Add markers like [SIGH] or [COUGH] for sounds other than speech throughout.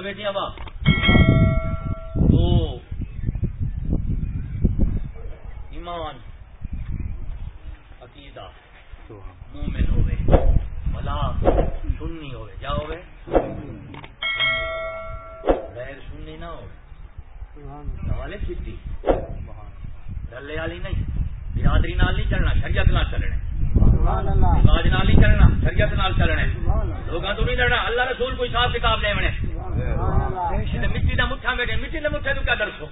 بیٹی ابا وہ ایمان عقیدہ مومن ہوئے بلا ہوئے۔ کیا ہوئے؟ غیر سننی نہ ہوئے۔ والے سیٹی ڈلے والی نہیں برادری نال نہیں چلنا شریعت نال چلنے۔ رواج نال نہیں چلنا شریعت نال چلنے۔ لوگوں تو نہیں لڑنا اللہ رسول کوئی صاحب کتاب لے بنے مٹی کا مٹھا بیٹھے مٹی کے مٹھے تو کیا درسو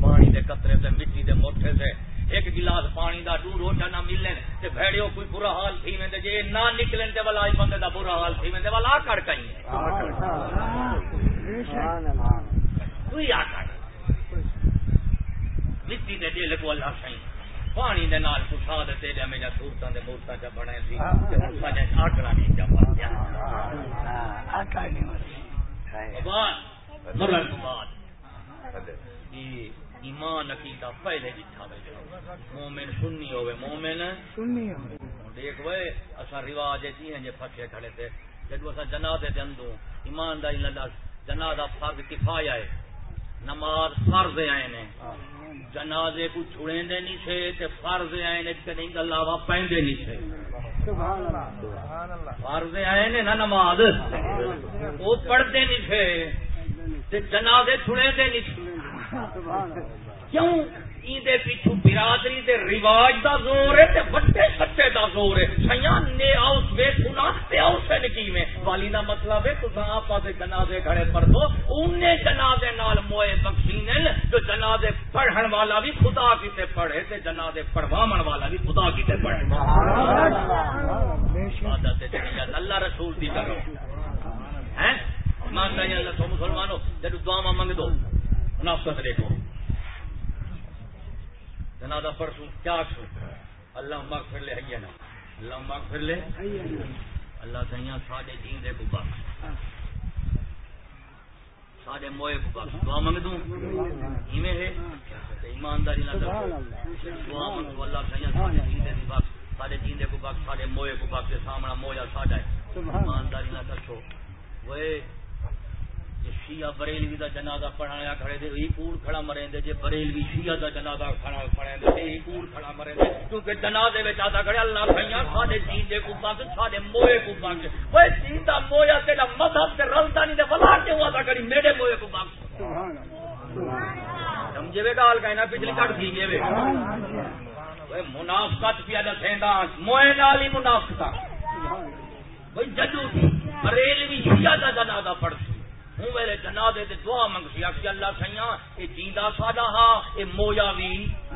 پانی دے قطرے سے مٹی دے موٹے سے ایک گلاس پانی دا دور روٹا نہ ملنے تے بھڑیو کوئی برا حال تھی میں جے نہ نکلن تے والا بندے دا برا حال تھی میں والا کڑ کئی کوئی آ کڑ مٹی دے دل کو اللہ سائیں۔ پانی دے نال پچھا دے تیرے میرا صورتاں دے مورتاں چ بنے سی تے ساڈے آکڑا نہیں جا پایا آکڑا نہیں بعد مرن تو بعد۔ ایمان عقیدہ پہلے جٹھا بیٹھا مومن سنی ہوے مومن سنی ہوے دیکھ وے اسا رواج جی ہیں جے کھڑے تے جدو اسا جنازے دے اندوں ایمانداری نال جنازہ فرض کفایہ ہے نماز فرض نے۔ جنازے کو چھڑیں دے نہیں سے تے فرض آئے تے نہیں علاوہ پیندے نہیں سے فرض آئے نے نا نماز۔ وہ پڑھتے نہیں سے تے جنازے دے نہیں سے کیوں؟ ایندے پیچھو برادری دے رواج دا زور ہے تے بڑے سچے دا زور ہے۔ سیاں نے اوس وے سنا تے اوس نکی میں والی دا مطلب ہے تو آپ دے جنازے کھڑے پر دو اونے جنازے نال موئے بخشینے جو جنازے پڑھن والا بھی خدا کیتے پڑھے تے جنازے پڑھوامن والا بھی خدا کیتے پڑھے۔ عبادت تے اللہ رسول دی کرو ہیں؟ مان اللہ تو مسلمانوں جب دعا منگ دو، منافقت دیکھو۔ جنازہ پرسوں کیا سو اللہ مغفر لے ہے نا۔ اللہ مغفر لے۔ اللہ سیاں ساڈے دین دے کو بخش ساڈے موئے کو بخش دعا منگ دوں ایویں ہے؟ ایمانداری نہ دعا منگ اللہ سیاں ساڈے دین دے بخش ساڈے دین دے کو بخش ساڈے موئے کو بخش سامنا مویا ساڈا ہے۔ ایمانداری نہ دسو۔ وہ شیعہ بریلوی دا جنازہ پڑھایا کھڑے دے یہ کوڑ کھڑا مرے دے، جے بریلوی شیعہ دا جنازہ کھڑا پڑھے دے یہ کوڑ کھڑا مرے دے۔ کیونکہ جنازے وچ آتا کھڑے، اللہ بھائیاں، ساڈے دین دے کو پاک ساڈے موئے کو پاک اوے دین دا مویا تے مذہب تے رلدا نہیں تے ولا کے ہوا دا کڑی میرے موئے کو پاک سبحان اللہ سمجھے وے گال کہنا پچھلی کٹ تھی گئے وے۔ اوے منافقت پیا دسیندا موئے نال ہی منافقت۔ بھئی جدو بریلوی شیعہ دا جنازہ پڑھسی ہوں میرے جنازے تے دعا منگسی آخی اللہ سیاں یہ جیندا ساڈا ہا یہ مویا بھی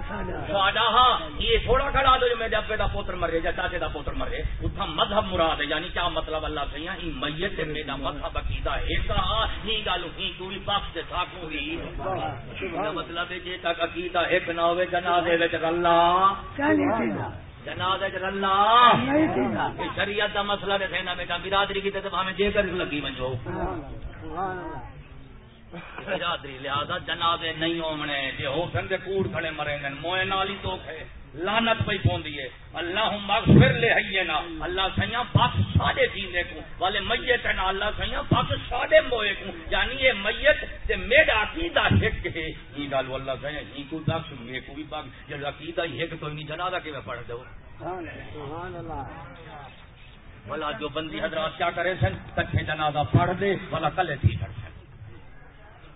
ساڈا ہا یہ تھوڑا کھڑا دو جو میرے ابے دا پوتر مرے یا چاچے دا پوتر مرے اتھا مذہب مراد ہے یعنی کیا مطلب اللہ سیاں ہی میت تے میرا مذہب عقیدہ ہے کا ہی گل ہی کوئی بخش تے تھاکو ہی مطلب ہے جے تک عقیدہ ایک نہ ہوے جنازے وچ اللہ جنازے وچ اللہ شریعت دا مسئلہ دے سینا بیٹا برادری کی تے ہمیں جے کر لگی منجو برادری لہذا نہیں ہونے جی ہو سکتے کوڑ کھڑے مرے گے موئے نال ہی تو لانت پہ پوندی ہے۔ اللہ مغفر لے ہئیے نا اللہ سیاں بخش ساڈے جیندے کو والے میت نا اللہ سیاں بخش ساڈے موئے کو یعنی یہ میت تے میرا عقیدہ ایک ہے۔ یہ گل اللہ سیاں ہی کو بخش میں کو بھی بخش۔ جب عقیدہ ایک تو نہیں جنازہ کیویں پڑھ دو سبحان اللہ۔ بلا جو بندی حضرات کیا کرے سن؟ کٹھے جنازہ پڑھ دے بلا کلے تھی کر سن۔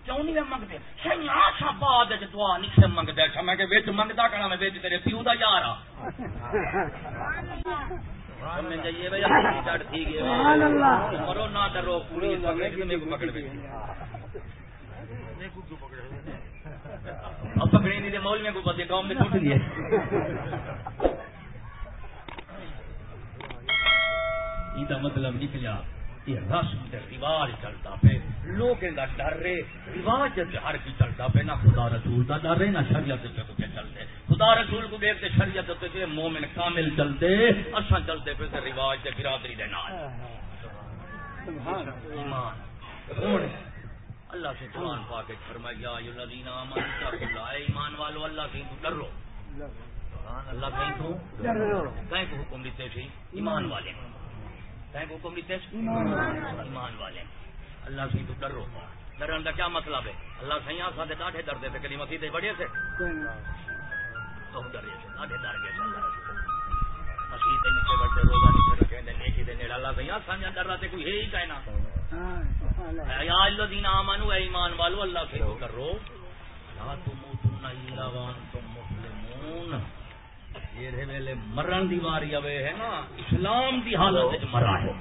کیوں نہیں منگتے؟ سہی آسا بعد دعا نہیں سے منگتا اچھا میں کہ بچ منگتا کرنا میں بچ تیرے پیو دا یار آ۔ مرو نہ ڈرو پوری پکڑ اب پکڑی نہیں مول میں کو قوم گئے یہ مطلب نکلیا یہ رسم رواج چلتا پہ لوگ ڈر رہے رواج ہر کی چلتا پہ نہ خدا رسول کا ڈر رہے نہ شریعت کے چلتے خدا رسول کو دیکھتے شریعت کے مومن کامل چلتے اصا چلتے پہ رواج کے برادری دے نال اللہ سے قرآن پا کے فرمایا ایمان والو اللہ سے ڈرو اللہ کہیں تو کہیں کو حکم دیتے تھے ایمان والے حکم دیتے ایمان والے، اللہ سی تو ڈرو. ڈرن کا کیا مطلب ہے؟ اللہ سی سارے ڈاڈے ڈرتے تھے کلی مسیح بڑے سے تو ڈرے سے ڈر گئے مسیح تے نیچے بڑھتے روزہ نیچے رکھے نیکی دے اللہ سانجا ڈر رہا کوئی ہے ہی کہنا یا اے ایمان والو، اللہ سے ڈرو. لا تموتن الا وانتم مسلمون. یہ ویلے مرن دی واری آوے ہے نا اسلام دی حالت وچ مرا ہے۔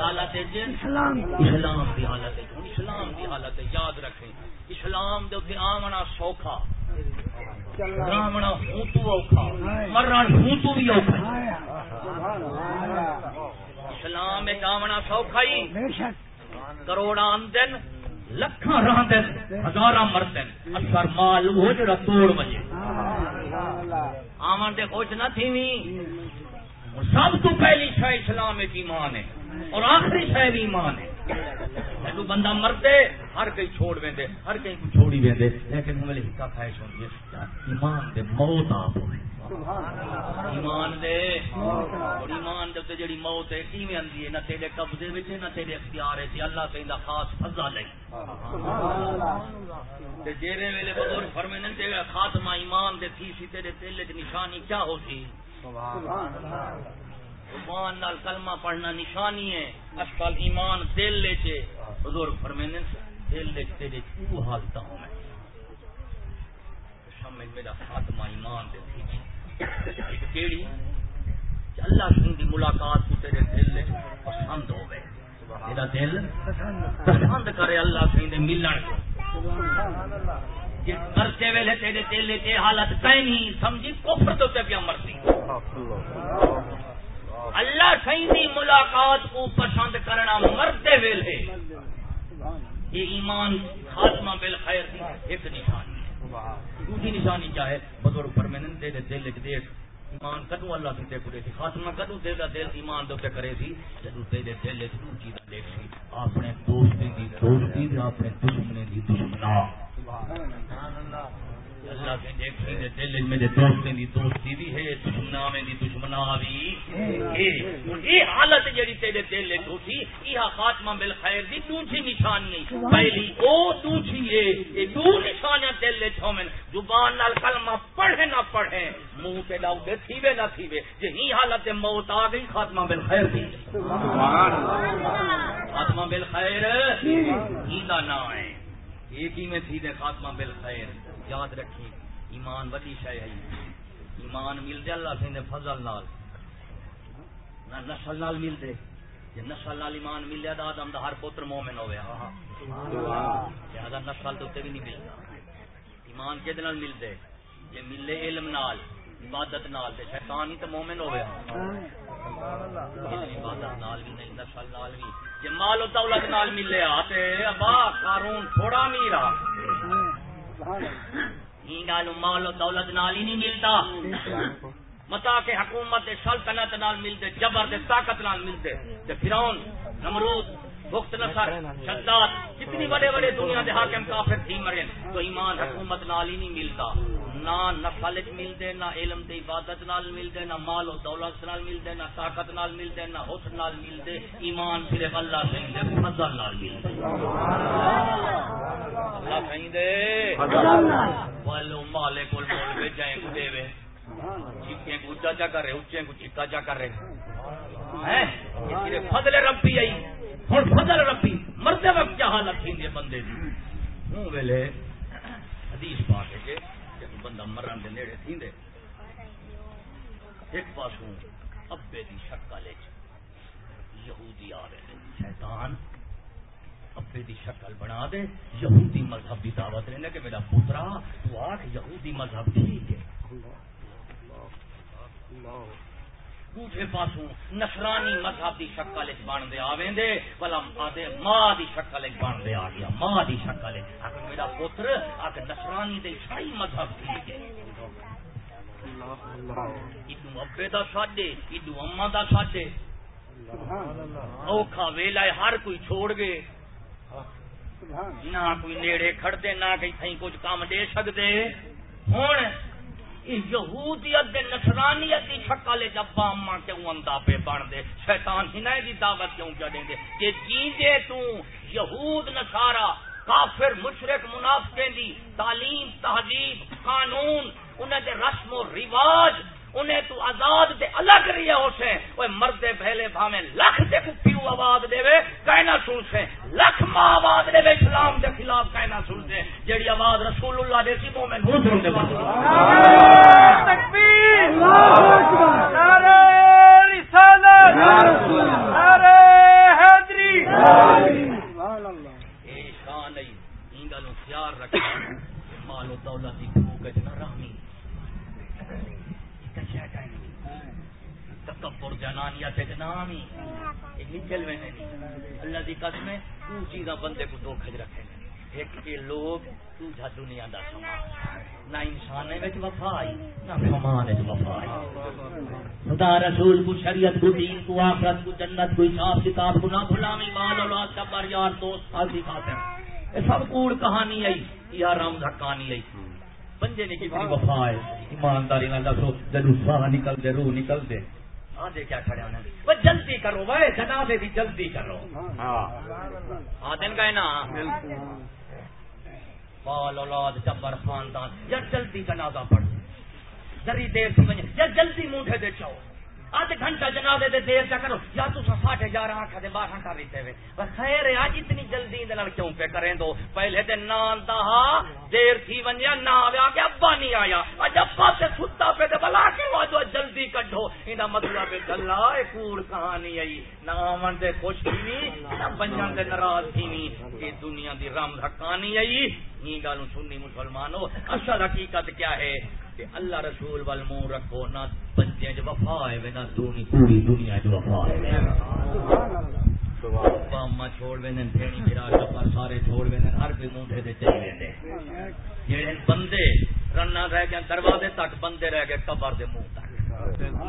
حالت اسلام اسلام دی حالت اسلام دی حالت یاد رکھیں۔ اسلام دے اوتے آونا سوکھا آونا ہوں تو اوکھا مرن ہوں تو بھی اوکھا۔ اسلام آونا سوکھا ہی کروڑا آمدن لکھاں رہندن ہزاراں مردن اثر مال وہ جڑا توڑ وجے۔ آمن دے خوش نہ تھیویں سب تو پہلی شہ اسلام ایک ایمان ہے اور آخری شہ بھی ایمان ہے۔ جدو بندہ مردے ہر کئی چھوڑ ویندے، ہر کئی کو چھوڑی ویندے، لیکن ہمیں ہکا خواہش ہوندی ہے ایمان دے موت آپ ایمان دے، اور ایمان دے تے جڑی موت ہے کیویں اندی ہے، نہ تیرے قبضے وچ نہ تیرے اختیار ہے اللہ کہندا خاص فضل ہے تے جیرے ویلے بزرگ فرمانے تے خاتمہ ایمان دے تھی سی، تیرے دل وچ نشانی کیا ہوتی؟ زبان نال کلمہ پڑھنا نشانی ہے۔ اصل ایمان دل لے چے۔ بزرگ فرمینے دل لے تیرے تو حالتا ہوں میں۔ سمجھ میرا خاتمہ ایمان دے تھی جی۔ ایک کیڑی کہ اللہ سن دی ملاقات کو تیرے دل لے پسند ہو گئے۔ تیرا دل پسند کرے اللہ سن دے ملن کو۔ مرتے ویلے تیرے دل تے حالت کہیں نہیں سمجھی کفر تو تے پیا مرتی۔ اللہ سی دی ملاقات کو پسند کرنا مرتے ویلے یہ ایمان خاتمہ بالخیر کی ایک نشانی ہے۔ دوسری نشانی کیا ہے؟ بزرگ پرماننٹ دے دے دل ایک دیکھ ایمان کدو اللہ سے تے کرے سی؟ خاتمہ کدو دے دا دل ایمان دے کرے سی؟ جدو دے دے دل ایک دو، چیز دیکھ سی۔ اپنے دوستی دی دوستی تے اپنے دشمنے دی دشمنا سبحان اللہ اللہ کے دے دل میں دے دی دوستی بھی ہے دشمنا میں دی دشمنا بھی۔ ہے حالت جڑی تیرے دل وچ یہ خاتمہ بالخیر دی دوسری نشانی پہلی او دوسری دو نشانیاں دل وچ ہومن۔ زبان نال کلمہ پڑھے نہ پڑھے منہ تے لاؤ دے تھیوے نہ تھیوے جے ہی حالت موت آ گئی، خاتمہ بالخیر دی۔ سبحان اللہ خاتمہ بالخیر، ہی دا نام ہے میں تھی دے خاتمہ بالخیر؟ یاد رکھی، ایمان وڈی شہ ہے۔ ایمان مل دے اللہ سے فضل نال۔ نہ نسل نال مل دے جی نسل نال ایمان مل جائے تو آدم دا ہر پوتر مومن ہو لہذا نسل تو بھی نہیں ملتا۔ ایمان کہ مل دے جی ملے علم نال، عبادت نال۔ دے شیطان ہی تو مومن ہو عبادت نال بھی نہیں، نسل نال بھی۔ جی مال و دولت نال ملے، آتے، ابا، قارون تھوڑا میرا گل مال و دولت نال ہی نہیں ملتا۔ متا کے حکومت سلطنت نال ملتے، جبر دے طاقت نال ملتے۔ تے فرعون، نمرود وقت نصر، شداد کتنی بڑے بڑے دنیا دے حاکم کافر تھی مرے، تو ایمان حکومت نال ہی نہیں ملتا۔ نہ نسل ملتے، نہ علم دے عبادت نال ملتے، نہ مال و دولت نال ملتے، نہ طاقت نال ملتے، نہ حسن نال ملتے، ایمان صرف اللہ سے فضل نال ملتے اللہ کہیں دے۔ والو مالے کول بول کے جائیں کو دے وے۔ چیکیں کو اونچا چا کر رہے، اونچے کو چیکا چا کر رہے۔ ہیں؟ یہ فضل ربی آئی۔ ہوں فضل ربی مرتے وقت کیا حالت تھی بندے دی۔ ہوں ویلے، حدیث پا کے جب بندہ مرن دے نیڑے تھی دے ایک پاسوں ابے دی شکل یہودی آ رہے شیطان۔ ابے دی شکل بنا دے۔ یہودی مذہب کی دعوت لینے کہ میرا پوترا تو آخ یہودی مذہب ٹھیک ہے پاسوں نصرانی مذہب کی شکل بن دے آویں دے بلا آدھے ماں دی شکل بن دے آ گیا، ماں دی شکل آخر میرا پتر آخر نصرانی دے عیسائی مذہب ٹھیک ہے۔ ادو ابے دا ساڈے ادو اما دا ساڈے۔ اوکھا ویلا ہر کوئی چھوڑ گئے۔ نہ کوئی نیڑے کھڑتے، نہ کہیں کچھ کام دے سکتے۔ ہوں یہودیت دے نصرانیت دی شکل جب اما کے اندا پہ بن دے۔ شیطان ہی دی دعوت کیوں چڑھیں دے کہ جیندے تو یہود نصارا کافر مشرق منافقیں دی تعلیم، تہذیب، قانون انہیں دے رسم و رواج، انہیں تو آزاد دے الگ رہی ہو سے وہ مردے پہلے بھاویں لکھ دے کو پیو آواز دے کہنا سن سے لکھ ماں آواز دے اسلام دے خلاف کہنا سن سے جیڑی آواز رسول اللہ دے سی مومن ہوں سن دے خیال رکھنا۔ مال و دولت دی بھوک نہ رحمی تکبر جنانیت ایک نام ہی ایک جلوے نہیں۔ اللہ دی قسم ہے، تو چیزاں بندے کو دو کھج رکھے۔ ایک کے لوگ، تو تجھا دنیا دا سامان۔ نہ انسان وچ وفا آئی، نہ سامان وچ وفا آئی۔ خدا رسول کو شریعت کو دین کو آخرت کو جنت کو حساب کتاب کو نہ بھلاویں مال، اولاد کا یار، دوست، ساتھی خاطر یہ سب کوڑ کہانی آئی یا رام دھکانی آئی بندے نے کتنی وفا ہے ایمانداری نہ دسو جدو ساہ نکل دے، روح نکل دے۔ کیا کھڑے ہونے وہ جلدی کرو وہ جنازے دی جلدی کرو۔ آدن کا ہے نا؟ بال اولاد جبر خاندان یا جلدی جنازہ پڑھ جری دیر سمجھ یا جلدی منہ دے چاہو۔ ادھ گھنٹہ جنازے دے دیر چا کرو یا تو ساٹھے گیارہ آٹھ دے بارہ گھنٹہ بیتے ہوئے۔ بس خیر آج اتنی جلدی دے کیوں پہ کریں دو؟ پہلے دے نان دہا دیر تھی ونجیا نہ آیا کہ ابا نہیں آیا۔ اج ابا سے ستا پہ دے بلا کے جو جلدی کڈو انہاں مطلب ہے گلا، اے کوڑ کہانی آئی۔ نہ آمن دے خوش تھی نہ بنجن دے ناراض تھی یہ دنیا دی رم دھکانی آئی۔ یہ گالوں سننی مسلمانوں اصل حقیقت کیا ہے؟ کہ اللہ رسول وال منہ رکھو، نہ بچے جو وفا ہے نہ دونی پوری دنیا جو وفا ہے۔ اما چھوڑ وے پھیڑی میرا ٹپر سارے چھوڑ وے ہر کوئی منڈے دے چلے وے جڑے بندے رنا رہ گئے، دروازے تک بندے رہ گئے، قبر دے منہ تک۔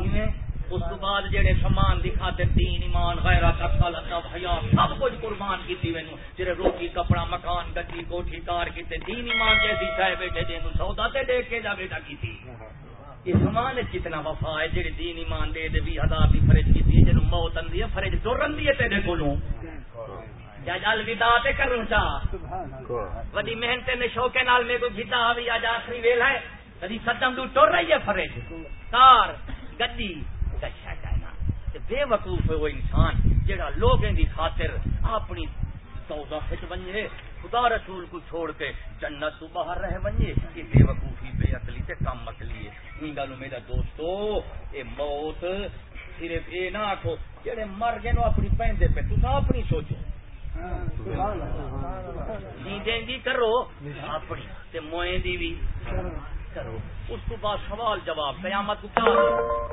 جی اس تو بعد جڑے سامان دکھاتے دین، ایمان غیرہ اصل ادب، حیا سب کچھ قربان کیتی وینو۔ جڑے روٹی، کپڑا، مکان، گڈی، کوٹھی، کار کیتے، دین، ایمان جیسی چاہے بیٹھے دے نو سودا تے دے کے جا بیٹا کیتی۔ یہ سامان کتنا وفا ہے، جڑے دین، ایمان دے دے 20000 دی فرج کیتی جنو موت اندی ہے فرج تو رندی ہے تیرے کولوں۔ یا جال ودا تے کروں چا۔ وڈی محنت نے شوق نال میں کو گھتا ہوئی اج آخری ویل ہے۔ کدی ختم دو ٹر رہی ہے فرج کار، گڈی بے وقوف ہے وہ انسان جہاں لوگوں کی خاطر اپنی کھچ بنے خدا رسول کو چھوڑ کے جنت تو باہر رہ بنے یہ بے وقوفی بے عقلی سے کم اکلی ہے۔ ان گلوں میرا دوستو اے موت صرف یہ نہ آخو جہے مر گئے نو اپنی پہنتے پہ تو اپنی سوچو۔ نیندیں کرو اپنی تے موئیں دی بھی۔ کرو اس کو بعد سوال جواب قیامت کو کیا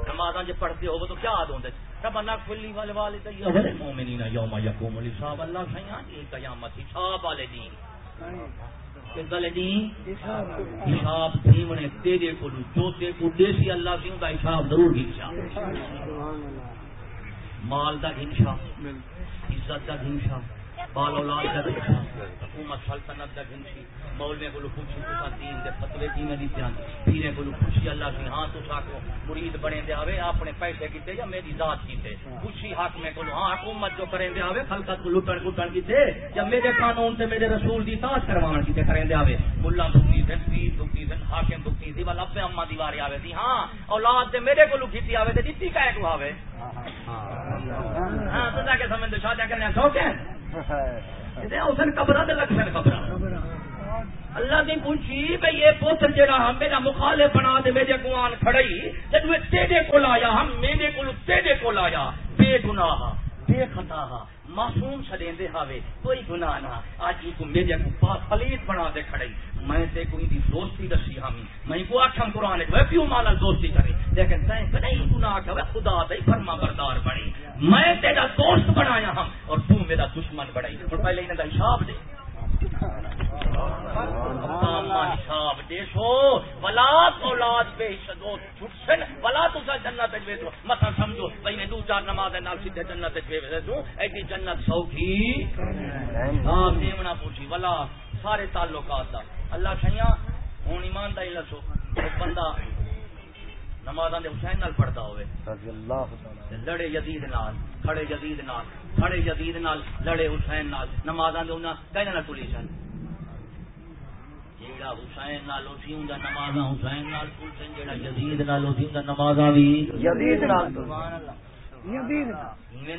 نماز جو پڑھتے ہو تو کیا دوں رب اللہ کلی والے والے مومنین یوم یقوم الحساب اللہ سیاں یہ قیامت حساب والے دین۔ حساب دیونے تیرے کو جو تے کو دیسی اللہ سی دا حساب ضرور گھنشا مال دا گھنشا عزت دا گھنشا بال اولاد کا حکومت سلطنت کا گنسی مولوے کو پوچھی تو دین دے فتوی جی میں دیتے ہیں پیرے کو پوچھی اللہ کی ہاں تو ساکو مرید بنے دے آوے، اپنے پیسے کیتے یا میری ذات کیتے۔ پوچھی حق میں کو ہاں حکومت جو کریں دے آوے، خلقت کو لٹن کٹن کیتے، یا میرے قانون سے میرے رسول دی اطاعت کروان کیتے کریں دے آوے۔ دکھی دن پیر دکھی دن حاکم دکھی دی، والا ابے اما دیواری آوے دی۔ ہاں اولاد تے میرے کو لکھیتی آوے تے دتی کہے کو آوے۔ ہاں تو جا کے سمجھ دو شادیاں کرنے شوق ہے اللہ دی پوچھی بھائی یہ پوتر جہاں ہم میرا مخالف بنا دے، میرے گوان کھڑی جب تیرے کول آیا، ہم میرے کول تیرے کول آیا، بے گناہ۔ بے خطا ہاں۔ معصوم چلے دے ہاوے، کوئی گناہ نہ۔ آج کو میرے کو پاس پلیت بنا دے کھڑی میں تے کوئی دی دوستی دسی ہاں ہم میں۔ کو آٹھم قرآن ہے پیو مالا دوستی کرے۔ لیکن تین کدی گناہ کہ خدا دے فرما بردار بنی میں تیرا دوست بنایا ہم اور تو میرا دشمن بڑائی اور پہلے انہاں دا حساب دے۔ اولاد چھٹسن تسا جنت متا سمجھو دو چار نماز نال سیدھے جنت ایڈی جنت سوکھی۔ ہاں دیونا پوچھی ولا سارے تعلقات دا۔ اللہ سیاں ہوں ایمانداری لسو بندہ نماز حسین نال پڑھتا ہوئے۔ لڑے جدید نال کھڑے جدید نال کھڑے جدید نال لڑے حسین نال نماز جیڑا حسین نال اسی ہوں نماز حسین نال نال اسی نماز بھی جدید نال۔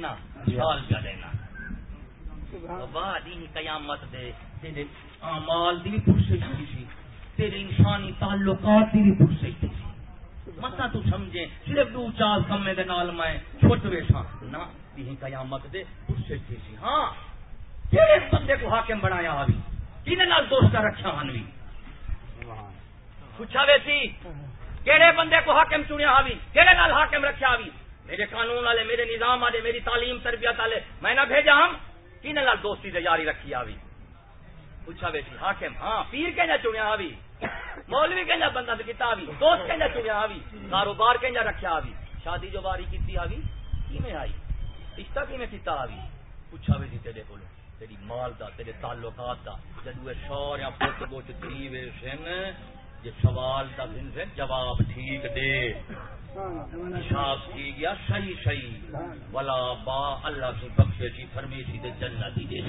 نا سال کیا دینا بعد ہی قیامت دے تیرے اعمال دی بھی پرسش سی۔ تیرے انسانی تعلقات دی بھی پرسش سی۔ متا تو سمجھے صرف دو چار کمے دے نال میں چھوٹ ویسا نہ قیامت دے تھی سی۔ ہاں کیڑے بندے کو حاکم بنایا ابھی کن نال دوست رکھا ہن بھی پوچھا ویسی، کیڑے بندے کو حاکم چنیا ابھی کیڑے نال حاکم رکھا ابھی میرے قانون والے میرے نظام والے میری تعلیم تربیت والے میں نہ بھیجا ہم کن نال دوستی سے جاری رکھی ابھی پوچھا ویسی، حاکم ہاں پیر کے نہ چنیا ابھی مولوی کہ بندہ کیتا آوی، دوست کہ چنیا آوی، کاروبار کہ رکھا آوی، شادی جو باری کی آوی کی میں آئی؟ رشتہ کی میں کیتا آوی؟ پوچھا بھی تیرے کو تیری مال دا تیرے تعلقات دا۔ جدو پوچھ بوچھ تری وے سن یہ سوال دا سے جواب ٹھیک دے۔ حساب کی گیا صحیح صحیح۔ ولا با اللہ سے بخشے سی فرمیسی دے جنت دے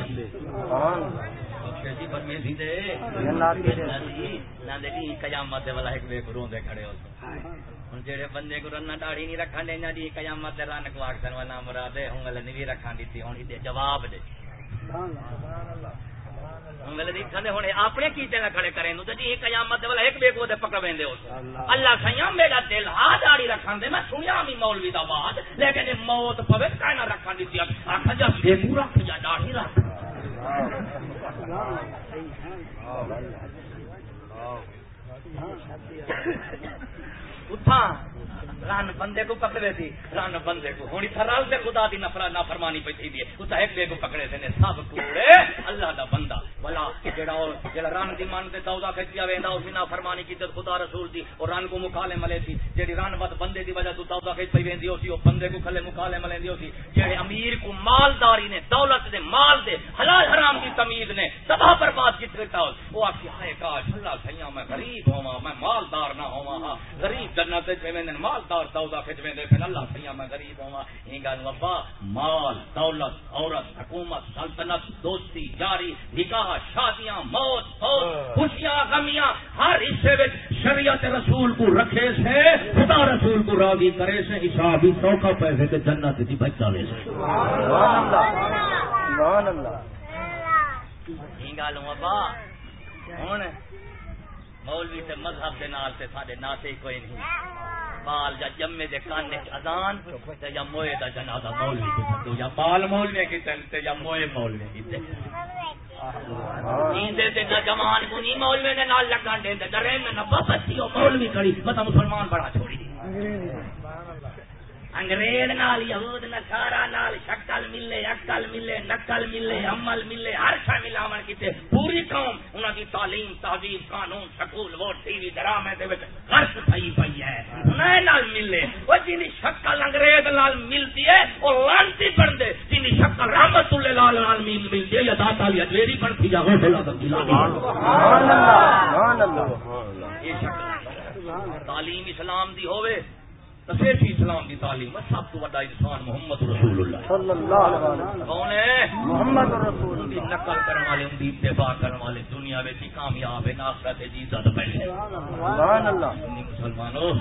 بخشے سی فرمیسی دے۔ نہ دیکھی قیامت والا ایک بے کروں دے کھڑے ہو۔ ہوں جہے بندے کو رن داڑی نہیں رکھا دینا جی قیامت رن کواک سن والا مراد ہوں گل نہیں رکھا دیتی ہوں جواب دے۔ اپنے کیتے نہ کھڑے کریں تو جی قیامت والا ایک بے کو پکڑ ویندے ہو۔ اللہ. سیاں میرا دل ہا داڑی رکھن دے میں سنیا بھی مولوی دا بات لیکن موت پوے کا نہ رکھن دیتی آکھا جا بے کو رکھ جا داڑھی رکھ۔ اٹھا رن بندے کو پکڑے تھی رن بندے کو ہونی تھرال سے خدا دی نفرا نہ فرمانی پی تھی اس ایک بے کو پکڑے تھے سب کوڑے اللہ دا بندہ بلا جڑا جڑا رن دی من تے دودا کھچیا ویندا اس نہ فرمانی کی تے خدا رسول دی اور رن کو مکالے ملے تھی جڑی رن ود بندے دی وجہ تو دودا کھچ پئی ویندی ہوسی او بندے کو کھلے مکالے ملے دی ہوسی جڑے امیر کو مالداری نے دولت دے مال دے حلال حرام دی تمیز نے تباہ برباد کیت کرتا ہو او اکھی ہائے کاش اللہ سیاں میں غریب ہوواں میں مالدار نہ ہوواں ہاں غریب جنت تے ویندن مالدار سودا کھچویں دے پھر اللہ سیاں میں غریب ہوں یہ گل ابا مال دولت عورت حکومت سلطنت دوستی جاری نکاح شادیاں موت فوت خوشیاں غمیاں ہر حصے میں شریعت رسول کو رکھے سے خدا رسول کو راضی کرے سے حساب ہی سوکھا پیسے کے جنت کی بچا لے سے گل ابا ہوں مولوی سے مذہب دے نال سے سارے ناطے کوئی نہیں۔ بال جا جمے دے کان کانے اذان تے یا موئے دا جنازہ مولوی کی تو یا بال مولوی کی تے یا موئے مولوی کی تے۔ نیندے تے نہ جوان کو نہیں مولوی دے نال لگان دے ڈرے میں نہ بچی مولوی کڑی۔ پتہ مسلمان بڑا چھوڑی۔ دی انگریز نال یہود نصارا نال شکل ملے عقل ملے نقل ملے عمل ملے ہر شے ملاون کیتے پوری قوم انہاں دی تعلیم تہذیب قانون سکول ووٹ ٹی وی ڈرامے دے وچ غرق تھئی پئی ہے۔ نال ملے۔ او جنی شکل انگریز نال ملتی ہے او لانتی بن دے جنی شکل رحمت اللہ لال نال ملتی ہے۔ یا داتا علی اجویری بنتی جا غوث اللہ سبحان اللہ سبحان اللہ یہ شکل تعلیم اسلام دی ہوئے تفیفی اسلام کی تعلیم سب تو بڑا انسان محمد رسول اللہ صلی اللہ علیہ وسلم۔ کون ہے؟ محمد رسول اللہ۔ نقل کرنے والے ان کی اتباع کرنے والے دنیا میں ہی کامیاب ہے آخرت جی زیادہ پہلے سبحان اللہ۔ مسلمانوں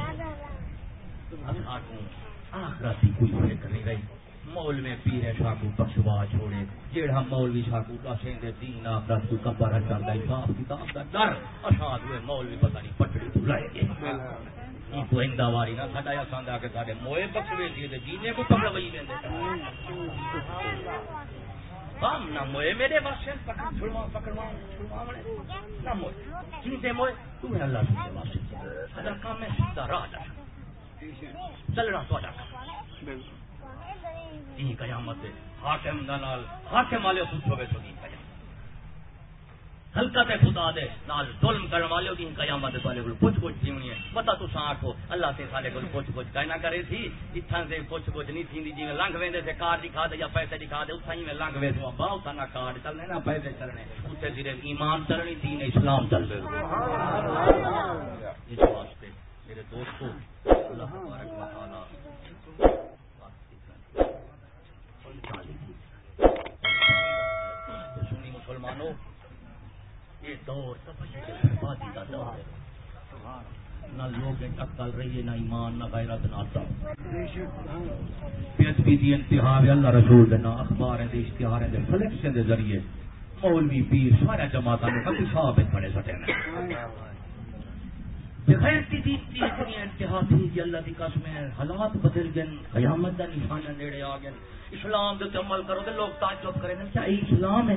آخرت کی کوئی فکر نہیں رہی۔ مولوی پیرے شاکو بخشوا چھوڑے جیڑا مولوی شاکو کا سین دین آخرت کو کبر چل رہا حساب کتاب کا ڈر۔ اشاد ہوئے مولوی پتہ نہیں پٹڑی بلائے گے واری نہ سڈا ساندا کہ سارے موئے بخشوے سی جینے کو پکڑ وہی لیندے ہم نہ موئے میرے واسطے پکڑ چھڑوا پکڑوا چھڑوا نہ موئے۔ جیتے موئے تو ہے اللہ کے واسطے اگر کام میں سیدھا راہ جا چلنا تو جا یہ قیامت ہے۔ حاکم نال حاکم والے پوچھو گے تو نہیں ہلکا تے خدا دے نال ظلم کرن والے دی قیامت والے کو کچھ کچھ جیونی ہے پتہ تو ساکھ ہو اللہ سے سارے کو کچھ کچھ کہنا کرے تھی اتھاں سے کچھ کچھ نہیں تھی جی لنگ ویندے سے کار دکھا دے یا پیسے دکھا دے اتھاں ہی میں لنگ وے تو با اتھاں نہ کار چلنے نہ پیسے چلنے۔ اوتے صرف ایمان چلنی دین اسلام چل دے اس واسطے میرے دوستو اللہ تبارک و تعالی سنی مسلمانوں یہ دور بربادی کا دور ہے۔ نہ لوگ عقل رہی ہے نہ ایمان نہ غیرت نہ بے دی انتہا اللہ رسول دے نہ اخبار دے اشتہار دے فلیکشن دے ذریعے۔ مولوی پیر سارا جماعتاں نے کبھی صاحب بڑے سٹے نے بغیر انتہا تھی کہ اللہ کی قسم ہے حالات بدل گئے قیامت کا نشانہ نیڑے آ گئے۔ اسلام کے عمل کرو تو لوگ تعجب کریں کیا اسلام ہے؟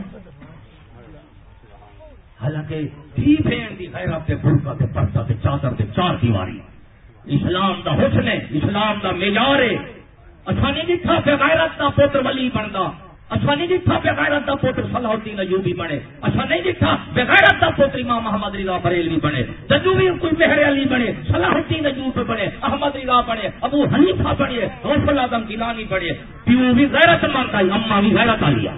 حالانکہ تھی بہن دی غیرت تے برقع تے پردہ تے چادر تے چار دیواری اسلام دا حسن ہے اسلام دا معیار ہے۔ اچھا نہیں دیکھا پہ غیرت دا پوتر ولی بندا اچھا نہیں دیکھا بے غیرت دا پوتر صلاح الدین ایوبی بنے اچھا نہیں دیکھا بے غیرت دا پوتر امام محمد رضا بریلوی بنے۔ جدو بھی کوئی مہر علی بنے صلاح الدین ایوب بنے احمد رضا بنے ابو حنیفہ بنے غوث العظم گیلانی بنے۔ پیو بھی غیرت مانتا ہے اما بھی غیرت آ لیا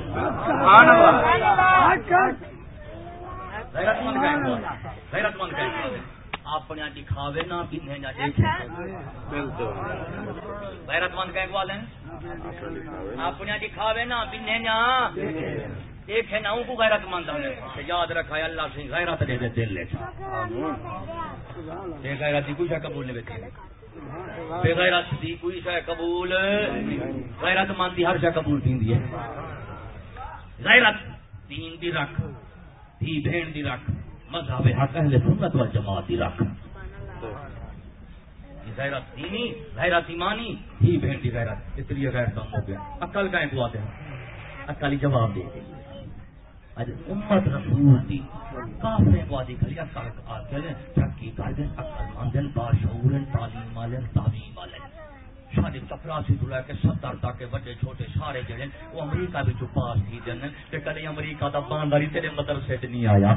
غیرت مند کا غیرت مند کا اپنے دکھاوے نہ پینے نہ غیرت مند کہ والے اپنے دکھاوے نہ پینے نہ ایک ہے نہ کو غیرت مند ہونے یاد رکھا ہے اللہ سے غیرت دے دے دل لے بے غیرت دی کوئی قبول نہیں بیٹھے بے غیرت دی کوئی شے قبول۔ غیرت مند دی ہر شے قبول تھیندی ہے۔ غیرت دین دی رکھ۔ دی بہن دی رکھ، مذہب حق، اہل سنت و جماعت دی رکھ۔ غیرت دینی، غیرت ایمانی ہی بہن دی غیرت، اس لیے غیر کم ہو گیا۔ عقل کا ایک بات ہے۔ عقل جواب دے۔ دی اج امت رسول دی کافرے کو آدھی کھلی عقل آتے ہیں ترقی کر دیں عقل مند مندن باشعور تعلیم والے تعلیم والے سارے چپراسی تو لے کے ستر تک بڑے چھوٹے سارے جڑے وہ امریکہ بھی پاس تھی جن کہ کدی امریکہ کا بانداری تیرے مدرسے چ نہیں آیا؟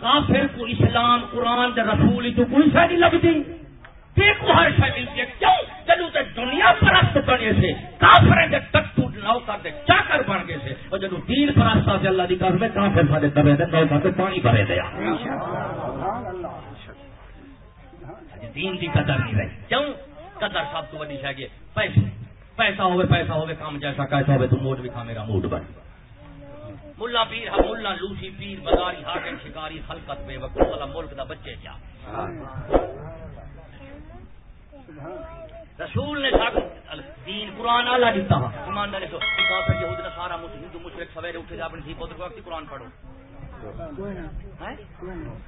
کافر کو اسلام، قرآن دے رسول تو کوئی شاید نہیں لگتی دیکھو ہر شاید ملتی ہے۔ کیوں؟ جدو تے دنیا پرست بنے سے۔ کافر دے ٹٹو نوکر دے چاکر بن گئے سے اور جدو دین پرست سے اللہ دی کر میں کافر سارے دبے دے، نوکر تے پانی بھرے دیا دین دی قدر نہیں رہی۔ کیوں؟ قدر سب تو بڑی شاید پیسے پیسہ ہوئے پیسہ ہوئے کام جیسا کیسا ہوئے تو موٹ بھی کھا میرا موٹ بن۔ ملا پیر ہا، ملا لوسی پیر بازاری ہاکن شکاری، خلقت بے وقت والا ملک دا بچے کیا رسول نے ساکھ دین قرآن آلہ دیتا ہا ایماندار نے کہا کافر یہود نے سارا ہندو، مشرک سویرے اٹھے جا اپنی پوتر کو قرآن پڑھو۔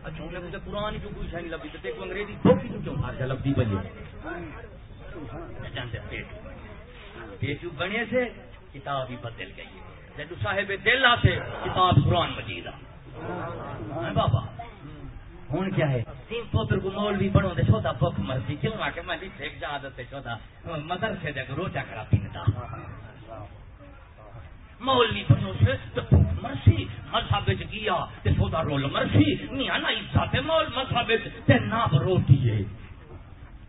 اچھا انہیں مجھے قرآن ہی جو کوئی شاید لبی تو دیکھو انگریزی دھوکی تو کیوں؟ ہر لبی بنے جانتے پیٹ۔ پیٹ بنے سے کتاب ہی بدل گئی ہے۔ جدو صاحب دل آتے کتاب قرآن مجید آ۔ بابا؟ ہوں کیا ہے؟ تین پوتر کو مولوی بنو دے چھوٹا بک مرضی۔ کیوں آ کے میں لکھے جہازت چھوٹا مدرسے دے روٹا کرا پیتا مولوی بنو سے مرسی مذہب گیا، تے سودا رول مرسی میاں نہ عزت مول مذہب تے نہ روٹی ہے۔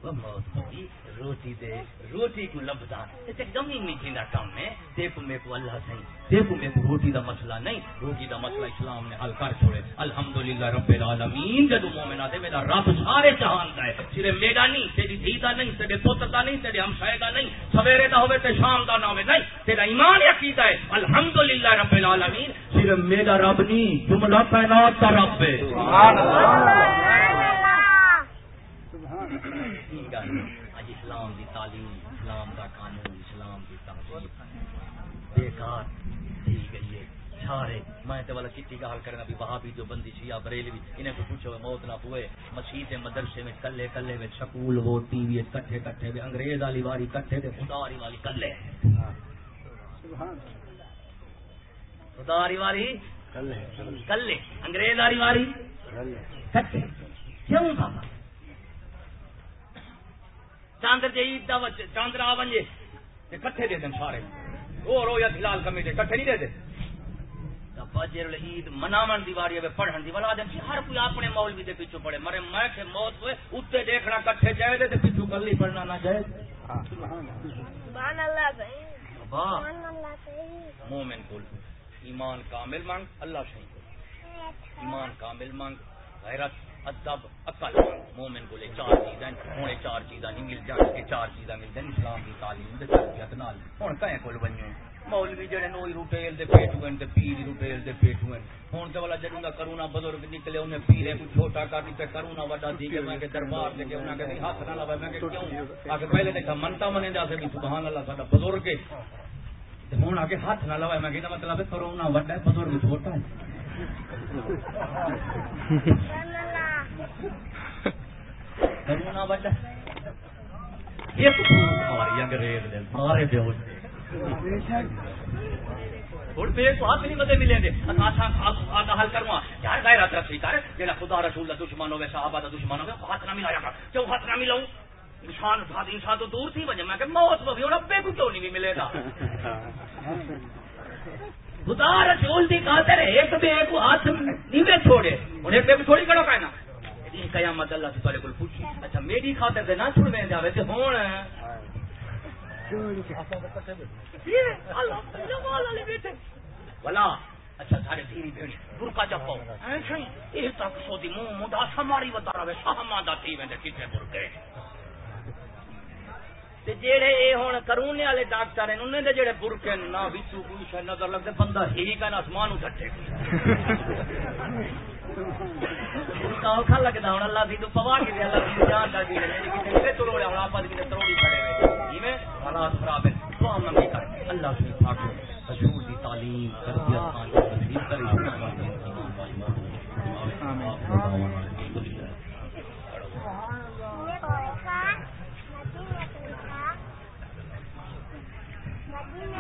وہ موت پتی روٹی دے، روٹی کو لبدا۔ تے گمی میٹھی دا کام ہے دیکھو میں کو اللہ سہی دیکھو میں کو روٹی دا مسئلہ نہیں۔ روٹی دا مسئلہ اسلام نے حل کر چھوڑے۔ الحمدللہ رب العالمین، جدو مومنا دے میرا رب سارے جہان دا ہے۔ صرف میرا نہیں، تیری دھی دا نہیں، تیرے پوتر دا نہیں، تیرے ہمسائے دا نہیں، سویرے دا ہوے تے شام دا نہ ہوے نہیں، تیرا ایمان عقیدہ ہے۔ الحمدللہ رب العالمین صرف میرا رب نہیں، جملہ کائنات کا رب ہے۔ سبحان اللہ اسلام دی تعلیم اسلام دا قانون اسلام دی تہذیب بیکار گئی ہے سارے میں تے والا کٹی کا حل کرنا بھی وہاں بھی جو بندی شیعہ بریلوی انہیں کو پوچھو موت نہ ہوئے مسجد مدرسے میں کلے کلے میں سکول وہ ٹی وی کٹھے کٹھے میں انگریز والی واری کٹھے تے خداری والی کلے۔ خداری والی کلے انگریز والی واری کٹھے۔ کیوں بابا چاندر جی عید چاندر آ ونجے کٹھے دے دیں سارے۔ وہ رو یا فلحال کمیٹے کٹھے نہیں دے دے۔ عید مناون دیواری پڑھن دی والا دن ہر کوئی اپنے مولوی دے پیچھے پڑھے مرے میں کہ موت ہوئے اتنے دیکھنا کٹھے جائے دے تے پیچھے کلی پڑھنا نہ جائے۔ سبحان اللہ مومن کل ایمان کامل مانگ اللہ صحیح ایمان کامل مانگ غیرت ادب، عقل، مومن کو لے چار چیزیں ہوں چار چیزاں نہیں مل جان کے چار چیزاں مل جان، اسلام کی تعلیم دے تربیت نال۔ ہن کہیں کول بنو مولوی جڑے نوئی روٹیل دے پیٹو ہیں تے پیر روٹیل دے پیٹو ہیں ہن تے والا جڑوں دا کرونا بزرگ نکلے انہیں پیرے کو چھوٹا کر دی تے کرونا وڈا دی کے میں کہ دربار دے کے انہاں کہ ہاتھ نہ لاوے میں کہ کیوں؟ آ کے پہلے تے منتا منے جا سے سبحان اللہ، ساڈا بزرگ ہے۔ تے ہن آ کے ہاتھ نہ لاوے میں کہ مطلب ہے کرونا وڈا ہے، بزرگ چھوٹا ہے۔ [LAUGHS] کرونا انگریز بے کو نہیں ملیں گے حل کروا یار خدا رسول دا دشمن ہوے صحابہ دا دشمن ہوے ہاتھ نہ ملایا کر کیوں ہاتھ نہ ملاؤں؟ انسان انسان تو دور تھی، وجہ میں کہ موت بھی اور ابے کو کیوں نہیں بھی ملے گا؟ خدا رسول دی خاطر ایک بے کو ہاتھ نیوے چھوڑے اور ایک بے کو چھوڑی کڑو کہنا۔ قیامت اللہ سے تھوڑے کو پوچھی اچھا میری خاطر سے نہ چھوڑ میں جاوے تے ہون۔ بلا اچھا سارے تیری بھیڑ برکا تک سو دی منہ سماری ویندے کتے برکے تے جیڑے اے ہن کرونے والے ڈاکٹر ہیں انہاں دے جڑے برکے نہ وچوں کوئی شے نظر لگدے، بندہ ہی کہنا اسمان اٹھے۔ اوکھا لگدا ہن اللہ دی تو پوا کے اللہ دی جان دا دی کتے تروڑے ہن اپا دی تروڑی کھڑے ایویں حالات خراب ہیں تو ہم نہیں کر۔ اللہ سے پاک حضور دی تعلیم، تربیت خان نصیب کرے آمین۔